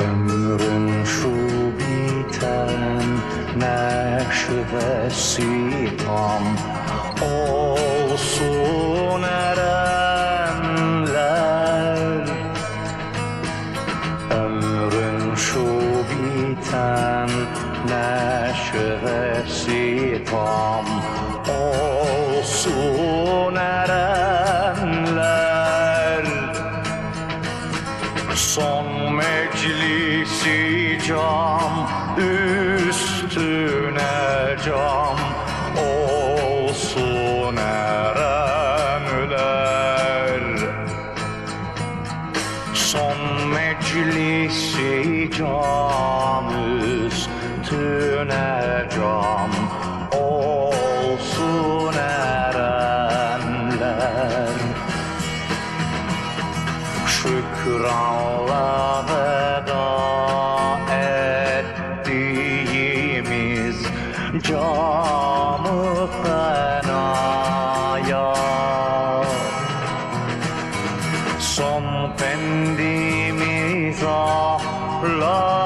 Ömrün şu biten neşvesi tam. Olsun erenler. Ömrün şu biten neşvesi tam. olsun cam üstüne cam olsun erenler Son meclisi cam üstüne cam olsun erenler Şükranla ettiğimiz camı fenaya. Son pendimiz ahlafa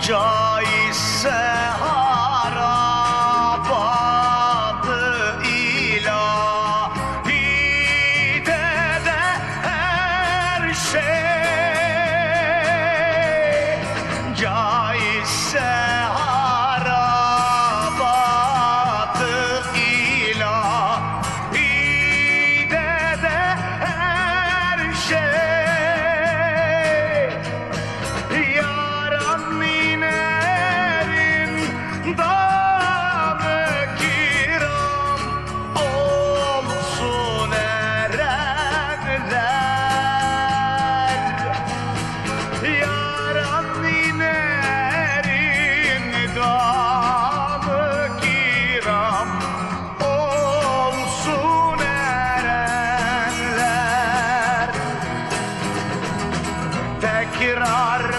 Caizse harabatı ilahide de her şey. Caizse tekrar